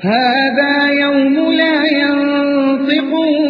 هذا يوم لا ينطقون.